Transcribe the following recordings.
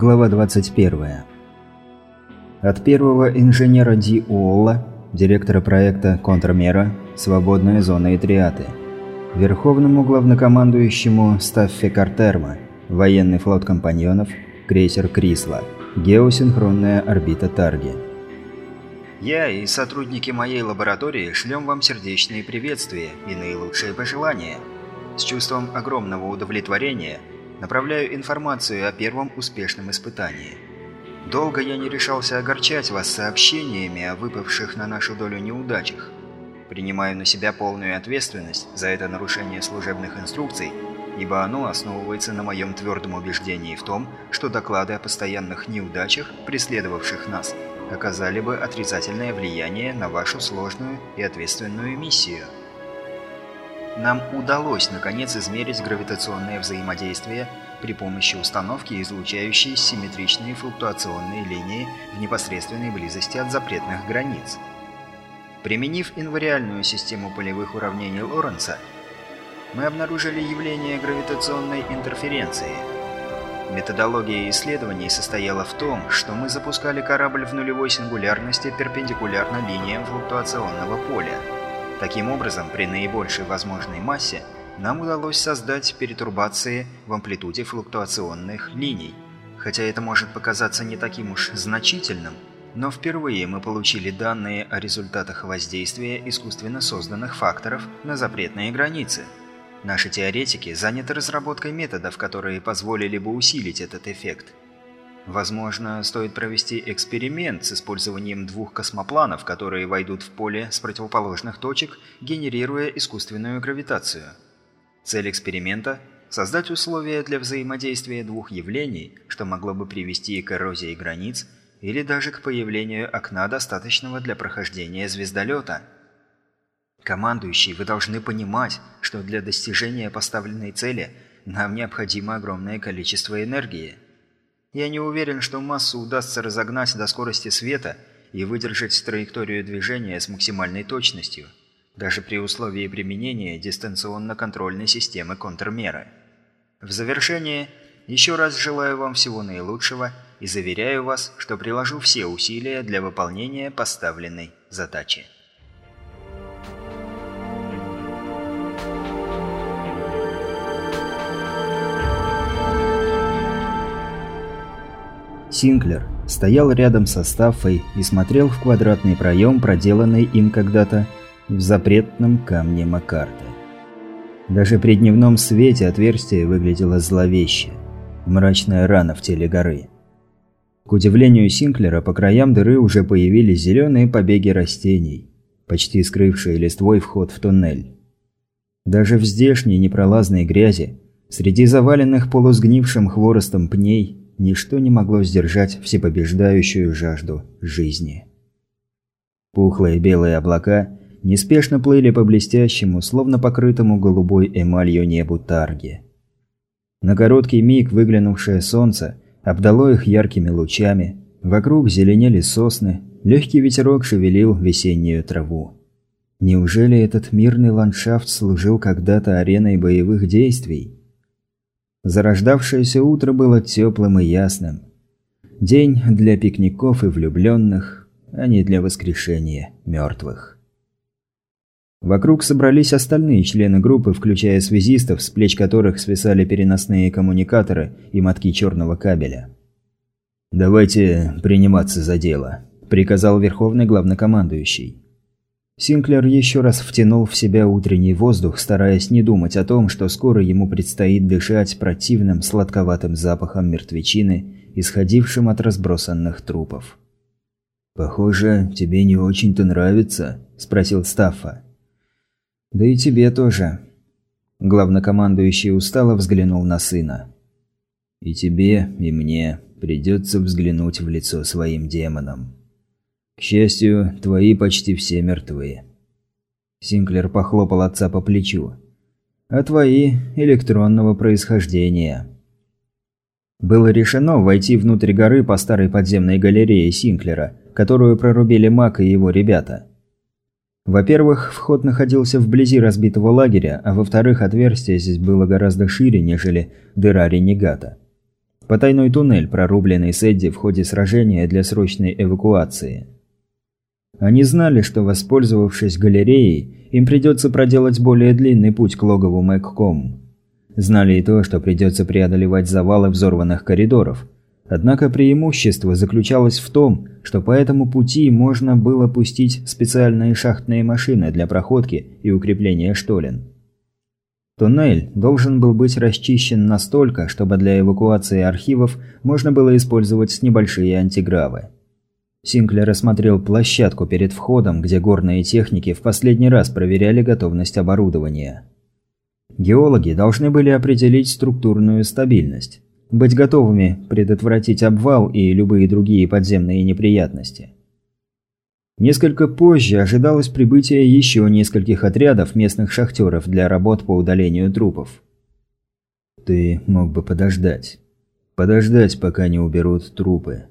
Глава 21. От первого инженера Ди Уолла, директора проекта «Контрмера», «Свободная зона и триаты», верховному главнокомандующему Стаффе Картерма, военный флот компаньонов, крейсер Крисла, геосинхронная орбита Тарги. Я и сотрудники моей лаборатории шлем вам сердечные приветствия и наилучшие пожелания. С чувством огромного удовлетворения – Направляю информацию о первом успешном испытании. Долго я не решался огорчать вас сообщениями о выпавших на нашу долю неудачах. Принимаю на себя полную ответственность за это нарушение служебных инструкций, ибо оно основывается на моем твердом убеждении в том, что доклады о постоянных неудачах, преследовавших нас, оказали бы отрицательное влияние на вашу сложную и ответственную миссию – нам удалось наконец измерить гравитационное взаимодействие при помощи установки, излучающей симметричные флуктуационные линии в непосредственной близости от запретных границ. Применив инвариальную систему полевых уравнений Лоренца, мы обнаружили явление гравитационной интерференции. Методология исследований состояла в том, что мы запускали корабль в нулевой сингулярности перпендикулярно линиям флуктуационного поля. Таким образом, при наибольшей возможной массе нам удалось создать перетурбации в амплитуде флуктуационных линий. Хотя это может показаться не таким уж значительным, но впервые мы получили данные о результатах воздействия искусственно созданных факторов на запретные границы. Наши теоретики заняты разработкой методов, которые позволили бы усилить этот эффект – Возможно, стоит провести эксперимент с использованием двух космопланов, которые войдут в поле с противоположных точек, генерируя искусственную гравитацию. Цель эксперимента – создать условия для взаимодействия двух явлений, что могло бы привести к эрозии границ или даже к появлению окна, достаточного для прохождения звездолета. Командующий, вы должны понимать, что для достижения поставленной цели нам необходимо огромное количество энергии – я не уверен, что массу удастся разогнать до скорости света и выдержать траекторию движения с максимальной точностью, даже при условии применения дистанционно-контрольной системы контрмеры. В завершение еще раз желаю вам всего наилучшего и заверяю вас, что приложу все усилия для выполнения поставленной задачи. Синклер стоял рядом со Стаффой и смотрел в квадратный проем, проделанный им когда-то в запретном камне Макарты. Даже при дневном свете отверстие выглядело зловеще. Мрачная рана в теле горы. К удивлению Синклера, по краям дыры уже появились зеленые побеги растений, почти скрывшие листвой вход в туннель. Даже в здешней непролазной грязи, среди заваленных полусгнившим хворостом пней, ничто не могло сдержать всепобеждающую жажду жизни. Пухлые белые облака неспешно плыли по блестящему, словно покрытому голубой эмалью небу Тарги. На короткий миг выглянувшее солнце обдало их яркими лучами, вокруг зеленели сосны, легкий ветерок шевелил весеннюю траву. Неужели этот мирный ландшафт служил когда-то ареной боевых действий? Зарождавшееся утро было теплым и ясным. День для пикников и влюбленных, а не для воскрешения мертвых. Вокруг собрались остальные члены группы, включая связистов, с плеч которых свисали переносные коммуникаторы и мотки черного кабеля. «Давайте приниматься за дело», – приказал верховный главнокомандующий. Синклер еще раз втянул в себя утренний воздух, стараясь не думать о том, что скоро ему предстоит дышать противным сладковатым запахом мертвечины, исходившим от разбросанных трупов. «Похоже, тебе не очень-то нравится?» – спросил Стаффа. «Да и тебе тоже». Главнокомандующий устало взглянул на сына. «И тебе, и мне придется взглянуть в лицо своим демонам». К счастью, твои почти все мертвы. Синклер похлопал отца по плечу. А твои электронного происхождения. Было решено войти внутрь горы по старой подземной галерее Синклера, которую прорубили Мак и его ребята. Во-первых, вход находился вблизи разбитого лагеря, а во-вторых, отверстие здесь было гораздо шире, нежели дыра ренегата. Потайной туннель, прорубленный Сэдди в ходе сражения для срочной эвакуации. Они знали, что, воспользовавшись галереей, им придется проделать более длинный путь к логову Мэгком. Знали и то, что придется преодолевать завалы взорванных коридоров. Однако преимущество заключалось в том, что по этому пути можно было пустить специальные шахтные машины для проходки и укрепления штолен. Туннель должен был быть расчищен настолько, чтобы для эвакуации архивов можно было использовать небольшие антигравы. Синклер осмотрел площадку перед входом, где горные техники в последний раз проверяли готовность оборудования. Геологи должны были определить структурную стабильность, быть готовыми предотвратить обвал и любые другие подземные неприятности. Несколько позже ожидалось прибытие еще нескольких отрядов местных шахтеров для работ по удалению трупов. Ты мог бы подождать. Подождать, пока не уберут трупы.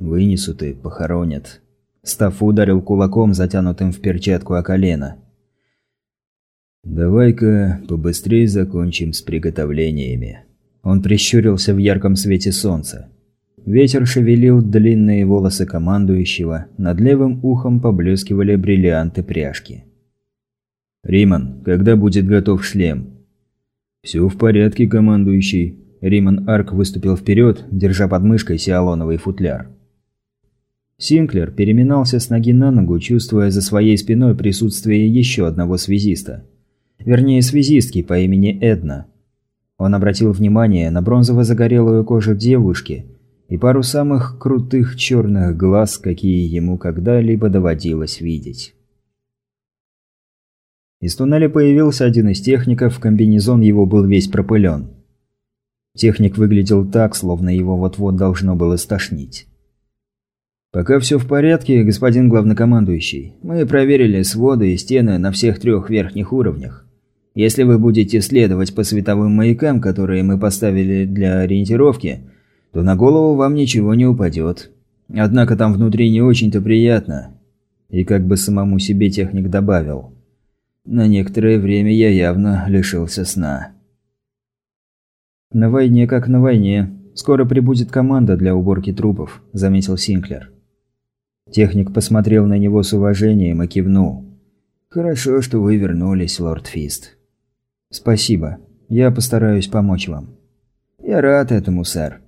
Вынесут и похоронят. Став ударил кулаком, затянутым в перчатку о колено. «Давай-ка побыстрее закончим с приготовлениями». Он прищурился в ярком свете солнца. Ветер шевелил длинные волосы командующего, над левым ухом поблескивали бриллианты пряжки. «Риман, когда будет готов шлем?» «Все в порядке, командующий». Риман Арк выступил вперед, держа под мышкой сиалоновый футляр. Синклер переминался с ноги на ногу, чувствуя за своей спиной присутствие еще одного связиста. Вернее, связистки по имени Эдна. Он обратил внимание на бронзово-загорелую кожу девушки – и пару самых крутых черных глаз, какие ему когда-либо доводилось видеть. Из туннеля появился один из техников, комбинезон его был весь пропылен. Техник выглядел так, словно его вот-вот должно было стошнить. «Пока все в порядке, господин главнокомандующий. Мы проверили своды и стены на всех трех верхних уровнях. Если вы будете следовать по световым маякам, которые мы поставили для ориентировки, то на голову вам ничего не упадет. Однако там внутри не очень-то приятно. И как бы самому себе техник добавил. На некоторое время я явно лишился сна. «На войне как на войне. Скоро прибудет команда для уборки трупов», – заметил Синклер. Техник посмотрел на него с уважением и кивнул. «Хорошо, что вы вернулись, лорд Фист». «Спасибо. Я постараюсь помочь вам». «Я рад этому, сэр.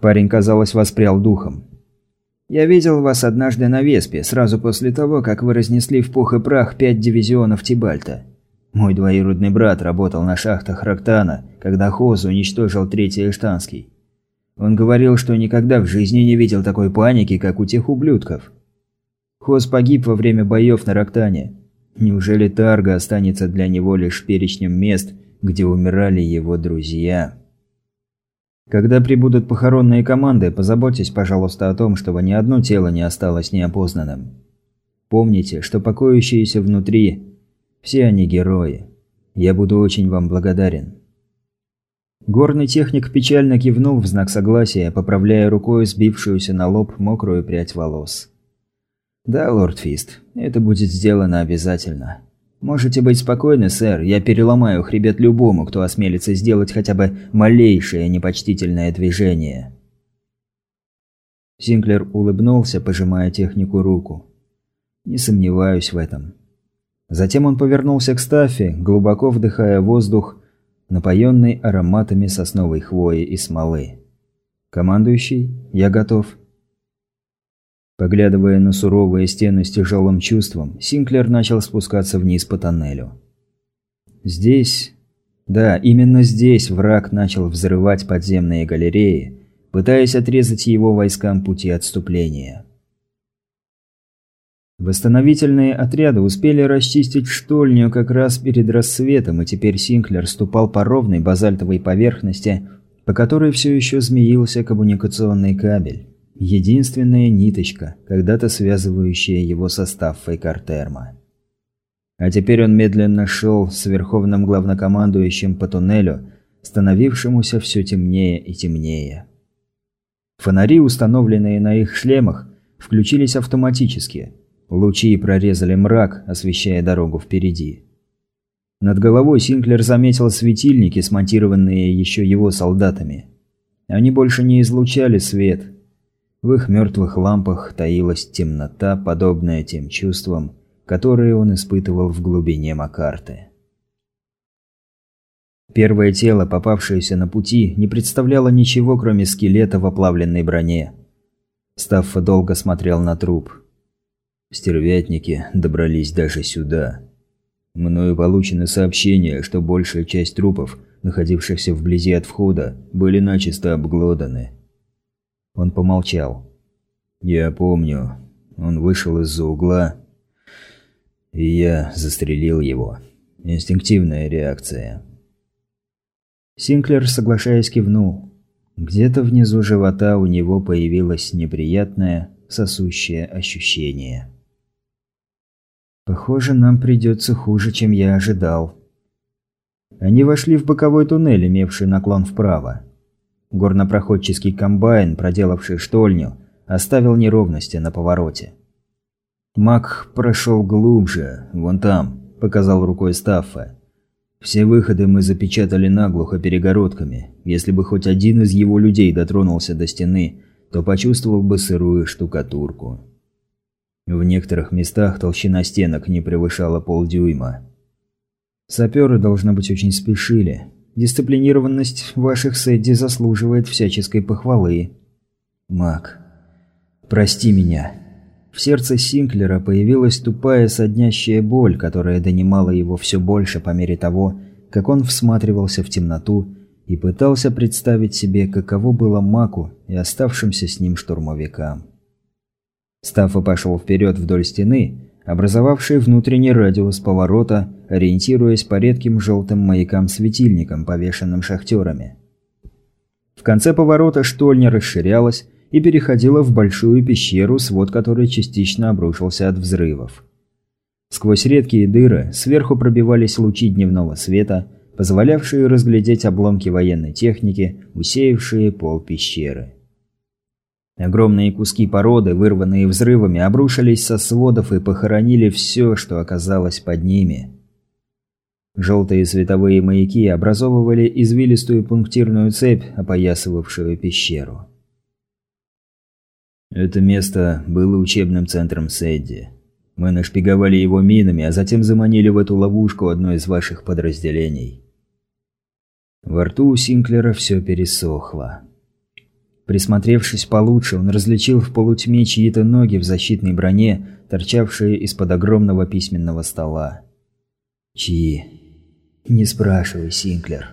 Парень, казалось, воспрял духом. «Я видел вас однажды на Веспе, сразу после того, как вы разнесли в пух и прах пять дивизионов Тибальта. Мой двоюродный брат работал на шахтах Рактана, когда Хоз уничтожил Третий Эштанский. Он говорил, что никогда в жизни не видел такой паники, как у тех ублюдков. Хоз погиб во время боев на Рактане. Неужели Тарга останется для него лишь перечнем мест, где умирали его друзья?» Когда прибудут похоронные команды, позаботьтесь, пожалуйста, о том, чтобы ни одно тело не осталось неопознанным. Помните, что покоящиеся внутри – все они герои. Я буду очень вам благодарен». Горный техник печально кивнул в знак согласия, поправляя рукой сбившуюся на лоб мокрую прядь волос. «Да, лорд Фист, это будет сделано обязательно. «Можете быть спокойны, сэр, я переломаю хребет любому, кто осмелится сделать хотя бы малейшее непочтительное движение». Синклер улыбнулся, пожимая технику руку. «Не сомневаюсь в этом». Затем он повернулся к Стаффи, глубоко вдыхая воздух, напоенный ароматами сосновой хвои и смолы. «Командующий, я готов». Поглядывая на суровые стены с тяжелым чувством, Синклер начал спускаться вниз по тоннелю. Здесь... Да, именно здесь враг начал взрывать подземные галереи, пытаясь отрезать его войскам пути отступления. Восстановительные отряды успели расчистить штольню как раз перед рассветом, и теперь Синклер ступал по ровной базальтовой поверхности, по которой все еще змеился коммуникационный кабель. Единственная ниточка, когда-то связывающая его со Стаффой Картерма. А теперь он медленно шел с верховным главнокомандующим по туннелю, становившемуся все темнее и темнее. Фонари, установленные на их шлемах, включились автоматически. Лучи прорезали мрак, освещая дорогу впереди. Над головой Синклер заметил светильники, смонтированные еще его солдатами. Они больше не излучали свет. В их мертвых лампах таилась темнота, подобная тем чувствам, которые он испытывал в глубине Макарты. Первое тело, попавшееся на пути, не представляло ничего, кроме скелета в оплавленной броне. Стаффа долго смотрел на труп. Стервятники добрались даже сюда. Мною получено сообщение, что большая часть трупов, находившихся вблизи от входа, были начисто обглоданы. Он помолчал. «Я помню. Он вышел из-за угла, и я застрелил его. Инстинктивная реакция». Синклер, соглашаясь, кивнул. Где-то внизу живота у него появилось неприятное, сосущее ощущение. Похоже, нам придется хуже, чем я ожидал. Они вошли в боковой туннель, имевший наклон вправо. Горнопроходческий комбайн, проделавший штольню, оставил неровности на повороте. Мак прошел глубже, вон там, показал рукой Стаффа. Все выходы мы запечатали наглухо перегородками. Если бы хоть один из его людей дотронулся до стены, то почувствовал бы сырую штукатурку. В некоторых местах толщина стенок не превышала полдюйма. Саперы, должно быть, очень спешили. Дисциплинированность ваших Сэдди заслуживает всяческой похвалы. Мак, прости меня. В сердце Синклера появилась тупая соднящая боль, которая донимала его все больше по мере того, как он всматривался в темноту и пытался представить себе, каково было Маку и оставшимся с ним штурмовикам. Стаффа пошел вперед вдоль стены, образовавшей внутренний радиус поворота, ориентируясь по редким желтым маякам-светильникам, повешенным шахтерами. В конце поворота штольня расширялась и переходила в большую пещеру, свод которой частично обрушился от взрывов. Сквозь редкие дыры сверху пробивались лучи дневного света, позволявшие разглядеть обломки военной техники, усеявшие пол пещеры. Огромные куски породы, вырванные взрывами, обрушились со сводов и похоронили все, что оказалось под ними. Желтые световые маяки образовывали извилистую пунктирную цепь, опоясывавшую пещеру. Это место было учебным центром Сэдди. Мы нашпиговали его минами, а затем заманили в эту ловушку одно из ваших подразделений. Во рту у Синклера все пересохло. Присмотревшись получше, он различил в полутьме чьи-то ноги в защитной броне, торчавшие из-под огромного письменного стола. Чьи? Не спрашивай, Синклер.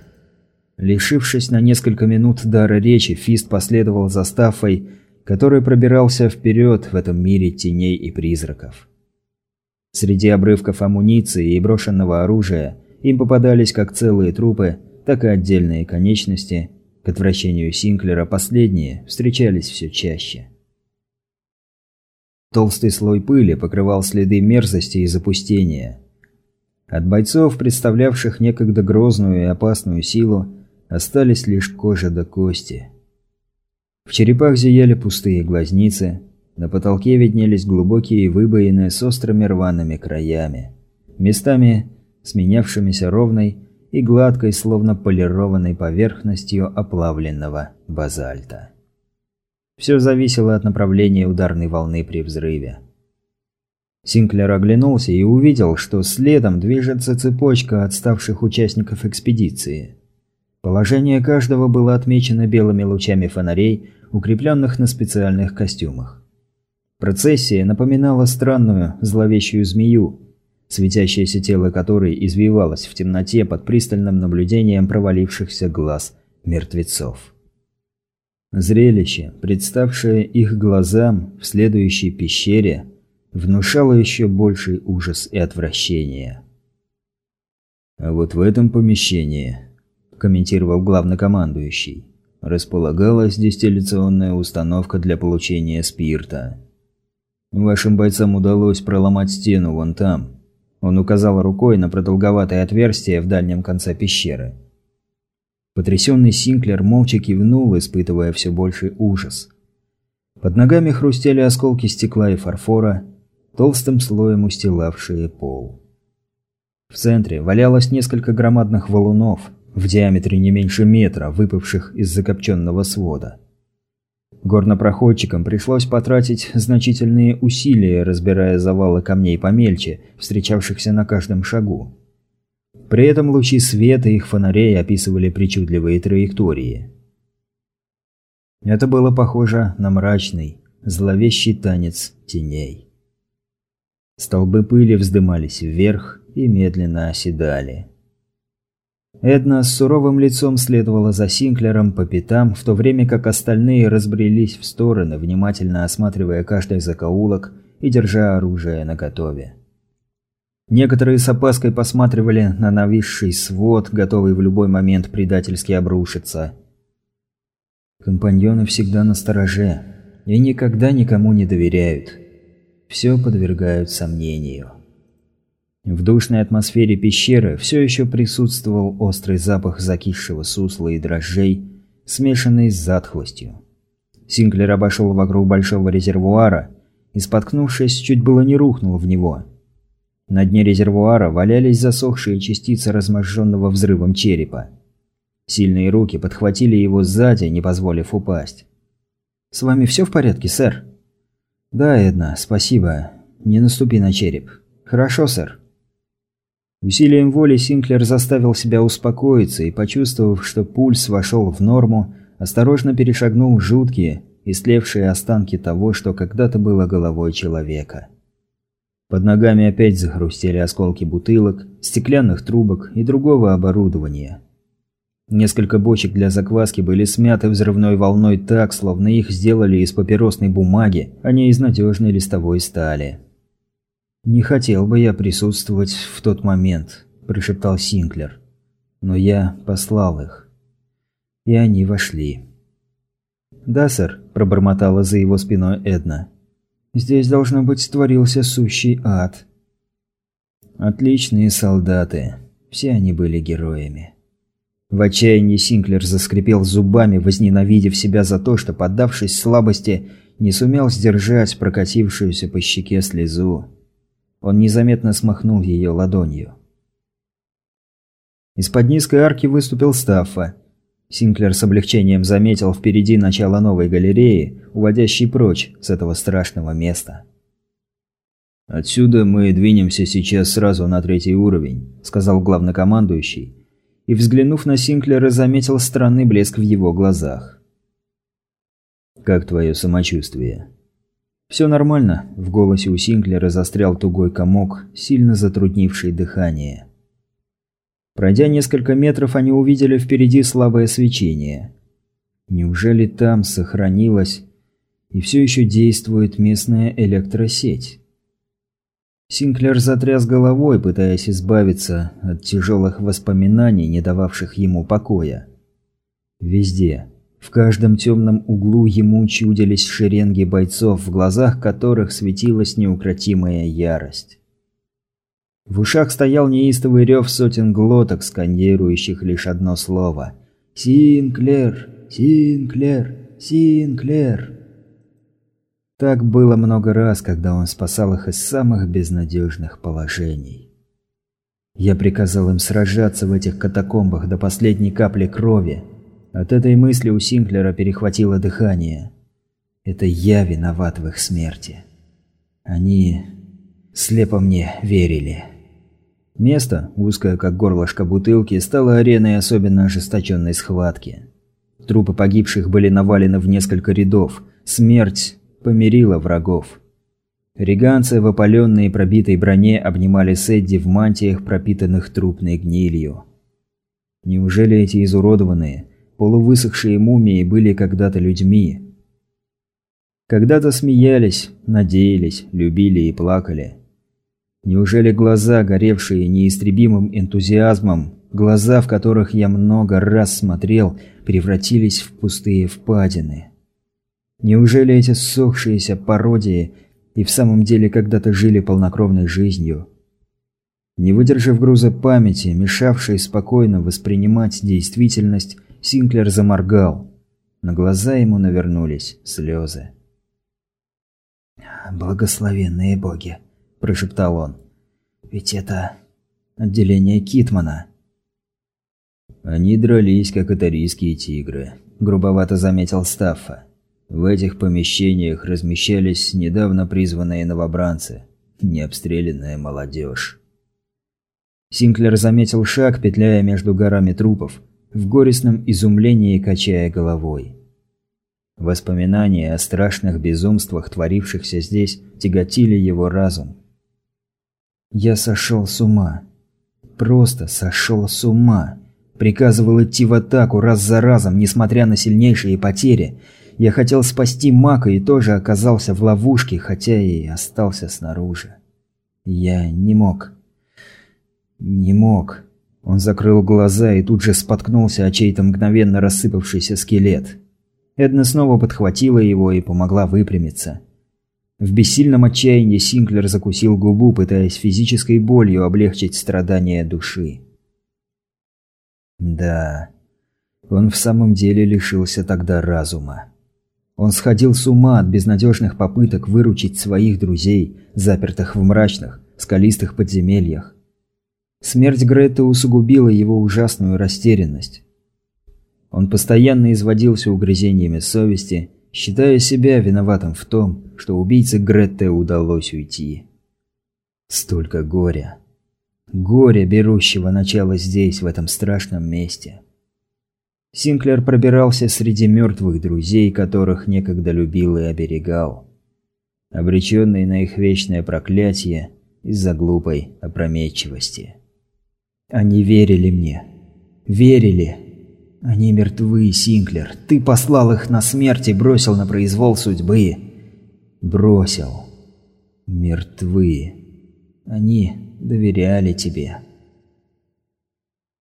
Лишившись на несколько минут дара речи, Фист последовал за Стаффой, который пробирался вперед в этом мире теней и призраков. Среди обрывков амуниции и брошенного оружия им попадались как целые трупы, так и отдельные конечности – к отвращению Синклера последние встречались все чаще. Толстый слой пыли покрывал следы мерзости и запустения. От бойцов, представлявших некогда грозную и опасную силу, остались лишь кожа до кости. В черепах зияли пустые глазницы, на потолке виднелись глубокие выбоины с острыми рваными краями, местами сменявшимися ровной, и гладкой, словно полированной поверхностью оплавленного базальта. Все зависело от направления ударной волны при взрыве. Синклер оглянулся и увидел, что следом движется цепочка отставших участников экспедиции. Положение каждого было отмечено белыми лучами фонарей, укрепленных на специальных костюмах. Процессия напоминала странную, зловещую змею, светящееся тело которой извивалось в темноте под пристальным наблюдением провалившихся глаз мертвецов. Зрелище, представшее их глазам в следующей пещере, внушало еще больший ужас и отвращение. «А вот в этом помещении», – комментировал главнокомандующий, – располагалась дистилляционная установка для получения спирта. Вашим бойцам удалось проломать стену вон там, он указал рукой на продолговатое отверстие в дальнем конце пещеры. Потрясенный Синклер молча кивнул, испытывая все больший ужас. Под ногами хрустели осколки стекла и фарфора, толстым слоем устилавшие пол. В центре валялось несколько громадных валунов, в диаметре не меньше метра, выпавших из закопченного свода. Горнопроходчикам пришлось потратить значительные усилия, разбирая завалы камней помельче, встречавшихся на каждом шагу. При этом лучи света их фонарей описывали причудливые траектории. Это было похоже на мрачный, зловещий танец теней. Столбы пыли вздымались вверх и медленно оседали. Эдна с суровым лицом следовала за Синклером по пятам, в то время как остальные разбрелись в стороны, внимательно осматривая каждый закоулок и держа оружие наготове. Некоторые с опаской посматривали на нависший свод, готовый в любой момент предательски обрушиться. Компаньоны всегда на стороже и никогда никому не доверяют. Все подвергают сомнению. В душной атмосфере пещеры все еще присутствовал острый запах закисшего сусла и дрожжей, смешанный с затхлостью. Синклер обошел вокруг большого резервуара и, споткнувшись, чуть было не рухнул в него. На дне резервуара валялись засохшие частицы разможженного взрывом черепа. Сильные руки подхватили его сзади, не позволив упасть. «С вами все в порядке, сэр?» «Да, Эдна, спасибо. Не наступи на череп». «Хорошо, сэр». Усилием воли Синклер заставил себя успокоиться и, почувствовав, что пульс вошел в норму, осторожно перешагнул жуткие, истлевшие останки того, что когда-то было головой человека. Под ногами опять захрустели осколки бутылок, стеклянных трубок и другого оборудования. Несколько бочек для закваски были смяты взрывной волной так, словно их сделали из папиросной бумаги, а не из надежной листовой стали. «Не хотел бы я присутствовать в тот момент», – прошептал Синклер. «Но я послал их. И они вошли». «Да, сэр», – пробормотала за его спиной Эдна. «Здесь, должно быть, творился сущий ад». «Отличные солдаты. Все они были героями». В отчаянии Синклер заскрипел зубами, возненавидев себя за то, что, поддавшись слабости, не сумел сдержать прокатившуюся по щеке слезу. Он незаметно смахнул ее ладонью. Из-под низкой арки выступил Стаффа. Синклер с облегчением заметил впереди начало новой галереи, уводящей прочь с этого страшного места. «Отсюда мы двинемся сейчас сразу на третий уровень», – сказал главнокомандующий, и, взглянув на Синклера, заметил странный блеск в его глазах. «Как твое самочувствие?» «Все нормально», – в голосе у Синклера застрял тугой комок, сильно затруднивший дыхание. Пройдя несколько метров, они увидели впереди слабое свечение. Неужели там сохранилась и все еще действует местная электросеть? Синклер затряс головой, пытаясь избавиться от тяжелых воспоминаний, не дававших ему покоя. Везде, в каждом темном углу ему чудились шеренги бойцов, в глазах которых светилась неукротимая ярость. В ушах стоял неистовый рев сотен глоток, скандирующих лишь одно слово «Синклер! Синклер! Синклер!» Так было много раз, когда он спасал их из самых безнадежных положений. Я приказал им сражаться в этих катакомбах до последней капли крови, от этой мысли у Синклера перехватило дыхание. Это я виноват в их смерти. Они слепо мне верили. Место, узкое как горлышко бутылки, стало ареной особенно ожесточенной схватки. Трупы погибших были навалены в несколько рядов. Смерть помирила врагов. Риганцы в опаленной и пробитой броне обнимали Сэдди в мантиях, пропитанных трупной гнилью. Неужели эти изуродованные, Полувысохшие мумии были когда-то людьми. Когда-то смеялись, надеялись, любили и плакали. Неужели глаза, горевшие неистребимым энтузиазмом, глаза, в которых я много раз смотрел, превратились в пустые впадины? Неужели эти ссохшиеся пародии и в самом деле когда-то жили полнокровной жизнью? Не выдержав груза памяти, мешавшей спокойно воспринимать действительность, Синклер заморгал. На глаза ему навернулись слезы. «Благословенные боги», – прошептал он. «Ведь это отделение Китмана». Они дрались, как атарийские тигры, грубовато заметил Стаффа. В этих помещениях размещались недавно призванные новобранцы, необстрелянная молодежь. Синклер заметил шаг, петляя между горами трупов, в горестном изумлении качая головой. Воспоминания о страшных безумствах, творившихся здесь, тяготили его разум. «Я сошел с ума. Просто сошел с ума. Приказывал идти в атаку раз за разом, несмотря на сильнейшие потери. Я хотел спасти Мака и тоже оказался в ловушке, хотя и остался снаружи. Я не мог. Не мог. Он закрыл глаза и тут же споткнулся о чей-то мгновенно рассыпавшийся скелет. Эдна снова подхватила его и помогла выпрямиться. В бессильном отчаянии Синклер закусил губу, пытаясь физической болью облегчить страдания души. Да, он в самом деле лишился тогда разума. Он сходил с ума от безнадежных попыток выручить своих друзей, запертых в мрачных, скалистых подземельях. Смерть Греты усугубила его ужасную растерянность. Он постоянно изводился угрызениями совести, считая себя виноватым в том, что убийце Гретте удалось уйти. Столько горя. Горя, берущего начало здесь, в этом страшном месте. Синклер пробирался среди мертвых друзей, которых некогда любил и оберегал. Обреченный на их вечное проклятие из-за глупой опрометчивости. Они верили мне. Верили. Они мертвы, Синклер. Ты послал их на смерть и бросил на произвол судьбы. Бросил. Мертвы. Они доверяли тебе.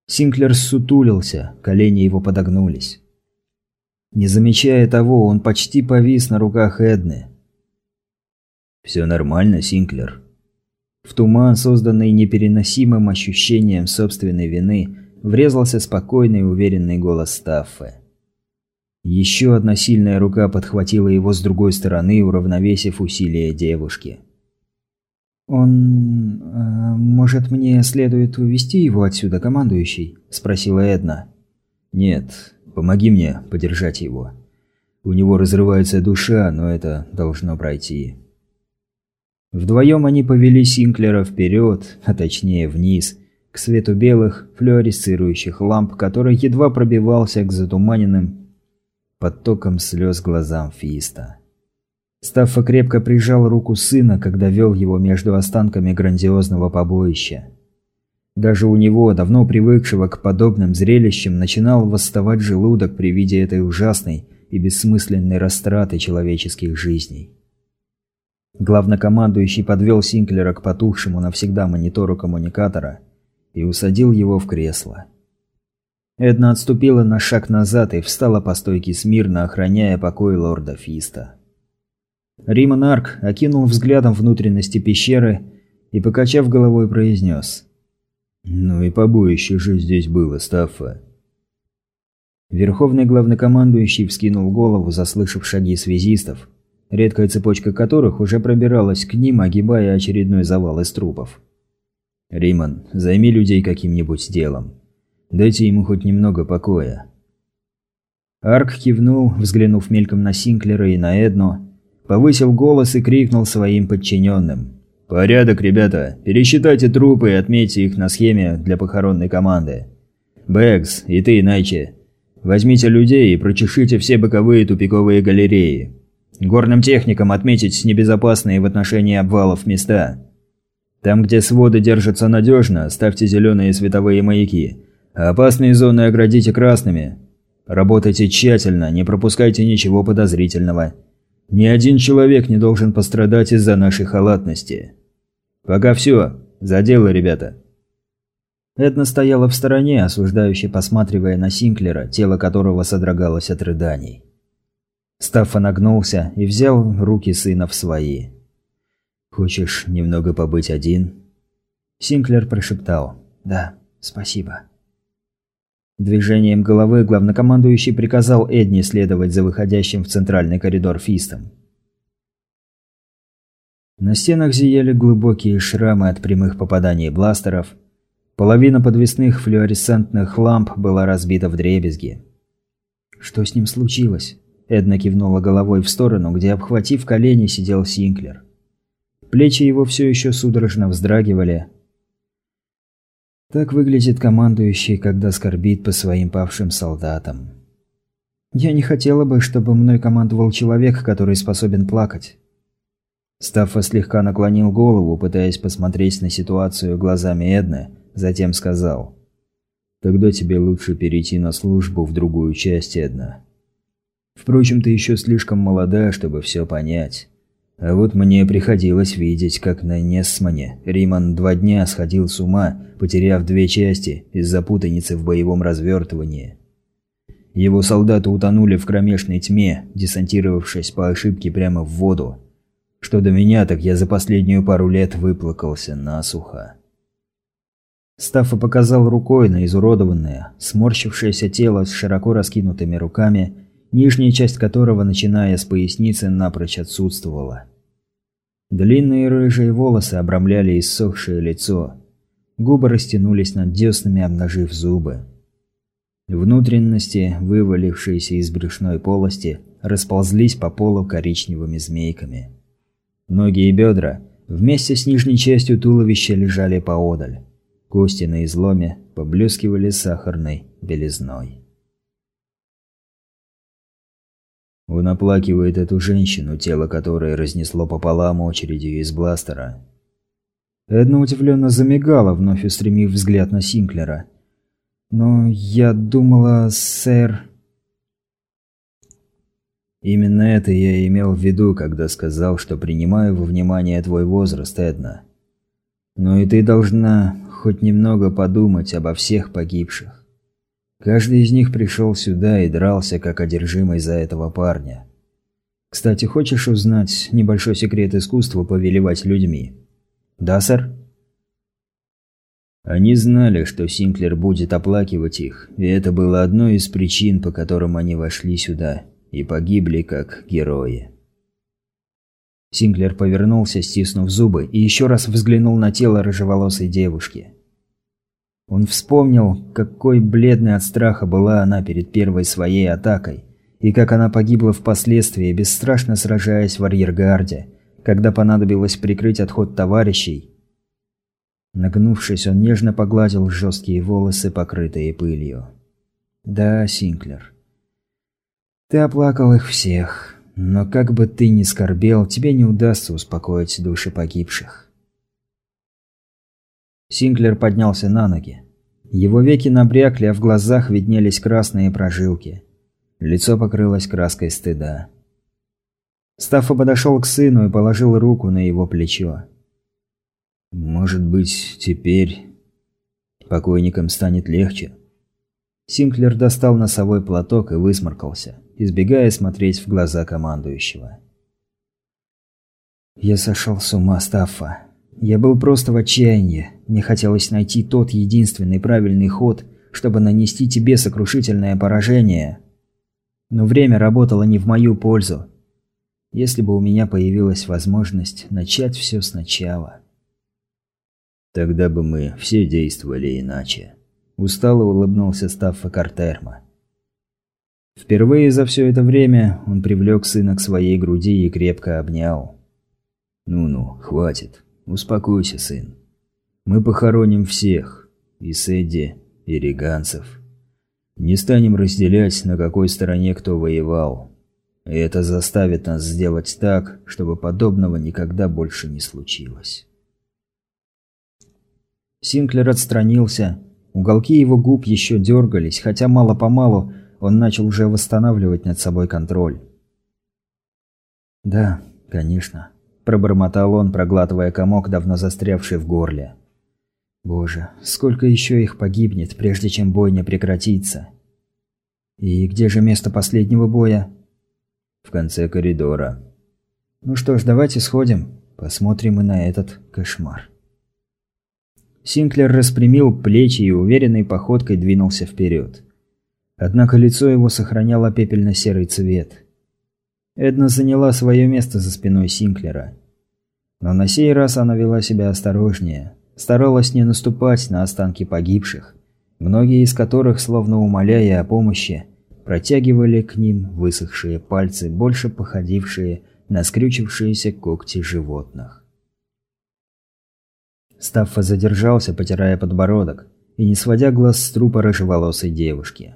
Синклер сутулился, колени его подогнулись. Не замечая того, он почти повис на руках Эдны. «Все нормально, Синклер». В туман, созданный непереносимым ощущением собственной вины, врезался спокойный и уверенный голос Стаффе. Еще одна сильная рука подхватила его с другой стороны, уравновесив усилия девушки. «Он... Э, может, мне следует увести его отсюда, командующий?» – спросила Эдна. «Нет, помоги мне подержать его. У него разрывается душа, но это должно пройти». Вдвоем они повели Синклера вперед, а точнее вниз, к свету белых, флуоресцирующих ламп, который едва пробивался к затуманенным потокам слез глазам Фиста. Стаффа крепко прижал руку сына, когда вел его между останками грандиозного побоища. Даже у него, давно привыкшего к подобным зрелищам, начинал восставать желудок при виде этой ужасной и бессмысленной растраты человеческих жизней. Главнокомандующий подвел Синклера к потухшему навсегда монитору коммуникатора и усадил его в кресло. Эдна отступила на шаг назад и встала по стойке смирно, охраняя покой лорда Фиста. Риман Арк окинул взглядом внутренности пещеры и, покачав головой, произнес. «Ну и побоище же здесь было, Стаффа». Верховный главнокомандующий вскинул голову, заслышав шаги связистов, редкая цепочка которых уже пробиралась к ним, огибая очередной завал из трупов. «Риман, займи людей каким-нибудь делом. Дайте ему хоть немного покоя». Арк кивнул, взглянув мельком на Синклера и на Эдну, Повысил голос и крикнул своим подчиненным. «Порядок, ребята! Пересчитайте трупы и отметьте их на схеме для похоронной команды. Бэкс, и ты, Найче, возьмите людей и прочешите все боковые тупиковые галереи. Горным техникам отметить небезопасные в отношении обвалов места. Там, где своды держатся надежно, ставьте зеленые световые маяки, опасные зоны оградите красными. Работайте тщательно, не пропускайте ничего подозрительного». Ни один человек не должен пострадать из-за нашей халатности. Пока все. За дело, ребята. Эдна стояла в стороне, осуждающе посматривая на Синклера, тело которого содрогалось от рыданий. Стаффа нагнулся и взял руки сына в свои. «Хочешь немного побыть один?» Синклер прошептал. «Да, спасибо». Движением головы главнокомандующий приказал Эдни следовать за выходящим в центральный коридор Фистом. На стенах зияли глубокие шрамы от прямых попаданий бластеров, Половина подвесных флуоресцентных ламп была разбита в дребезги. «Что с ним случилось?» Эдна кивнула головой в сторону, где, обхватив колени, сидел Синклер. Плечи его все еще судорожно вздрагивали. Так выглядит командующий, когда скорбит по своим павшим солдатам. Я не хотела бы, чтобы мной командовал человек, который способен плакать. Стаффа слегка наклонил голову, пытаясь посмотреть на ситуацию глазами Эдны, затем сказал. «Тогда тебе лучше перейти на службу в другую часть, Эдна. Впрочем, ты еще слишком молода, чтобы все понять. А вот мне приходилось видеть, как на Несмане Риман два дня сходил с ума, потеряв две части из-за путаницы в боевом развертывании. Его солдаты утонули в кромешной тьме, десантировавшись по ошибке прямо в воду. Что до меня, так я за последнюю пару лет выплакался насухо. Стаффа показал рукой на изуродованное, сморщившееся тело с широко раскинутыми руками, нижняя часть которого, начиная с поясницы, напрочь отсутствовала. Длинные рыжие волосы обрамляли иссохшее лицо. Губы растянулись над деснами, обнажив зубы. Внутренности, вывалившиеся из брюшной полости, расползлись по полу коричневыми змейками. Ноги и бедра вместе с нижней частью туловища лежали поодаль. Кости на изломе поблескивали сахарной белизной. Он оплакивает эту женщину, тело которой разнесло пополам очередью из бластера. Эдна удивленно замигала, вновь устремив взгляд на Синклера. «Но я думала, сэр...» «Именно это я имел в виду, когда сказал, что принимаю во внимание твой возраст, Эдна. Но и ты должна хоть немного подумать обо всех погибших. Каждый из них пришел сюда и дрался, как одержимый за этого парня. Кстати, хочешь узнать небольшой секрет искусства повелевать людьми? Да, сэр? Они знали, что Синклер будет оплакивать их, и это было одной из причин, по которым они вошли сюда и погибли как герои. Синклер повернулся, стиснув зубы, и еще раз взглянул на тело рыжеволосой девушки. Он вспомнил, какой бледной от страха была она перед первой своей атакой, и как она погибла впоследствии, бесстрашно сражаясь в арьергарде, когда понадобилось прикрыть отход товарищей. Нагнувшись, он нежно погладил жесткие волосы, покрытые пылью. «Да, Синклер. Ты оплакал их всех, но как бы ты ни скорбел, тебе не удастся успокоить души погибших». Синклер поднялся на ноги. Его веки набрякли, а в глазах виднелись красные прожилки. Лицо покрылось краской стыда. Стаффа подошел к сыну и положил руку на его плечо. «Может быть, теперь покойникам станет легче?» Синклер достал носовой платок и высморкался, избегая смотреть в глаза командующего. «Я сошел с ума, Стаффа. Я был просто в отчаянии. Мне хотелось найти тот единственный правильный ход, чтобы нанести тебе сокрушительное поражение. Но время работало не в мою пользу. Если бы у меня появилась возможность начать все сначала. Тогда бы мы все действовали иначе. Устало улыбнулся Стаффа Картерма. Впервые за все это время он привлек сына к своей груди и крепко обнял. «Ну-ну, хватит. Успокойся, сын. Мы похороним всех. И Сэдди, и Риганцев. Не станем разделять, на какой стороне кто воевал. И это заставит нас сделать так, чтобы подобного никогда больше не случилось. Синклер отстранился. Уголки его губ еще дергались, хотя мало-помалу он начал уже восстанавливать над собой контроль. «Да, конечно. Пробормотал он, проглатывая комок, давно застрявший в горле. Боже, сколько еще их погибнет, прежде чем бойня прекратится? И где же место последнего боя? В конце коридора. Ну что ж, давайте сходим, посмотрим и на этот кошмар. Синклер распрямил плечи и уверенной походкой двинулся вперед. Однако лицо его сохраняло пепельно-серый цвет. Эдна заняла свое место за спиной Синклера. Но на сей раз она вела себя осторожнее, старалась не наступать на останки погибших, многие из которых, словно умоляя о помощи, протягивали к ним высохшие пальцы, больше походившие на скрючившиеся когти животных. Стаффа задержался, потирая подбородок, и не сводя глаз с трупа рыжеволосой девушки.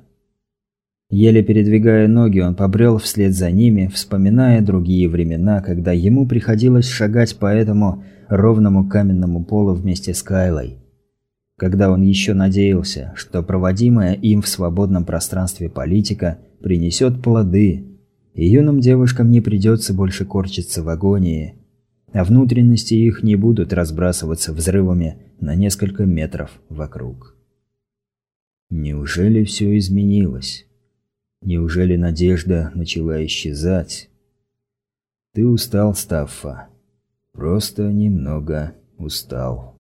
Еле передвигая ноги, он побрел вслед за ними, вспоминая другие времена, когда ему приходилось шагать по этому ровному каменному полу вместе с Кайлой. Когда он еще надеялся, что проводимая им в свободном пространстве политика принесет плоды, и юным девушкам не придется больше корчиться в агонии, а внутренности их не будут разбрасываться взрывами на несколько метров вокруг. Неужели все изменилось? Неужели надежда начала исчезать? Ты устал, Стаффа. Просто немного устал.